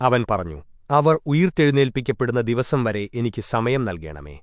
അവൻ പറഞ്ഞു അവർ ഉയിർത്തെഴുന്നേൽപ്പിക്കപ്പെടുന്ന ദിവസം വരെ എനിക്ക് സമയം നൽകണമേ.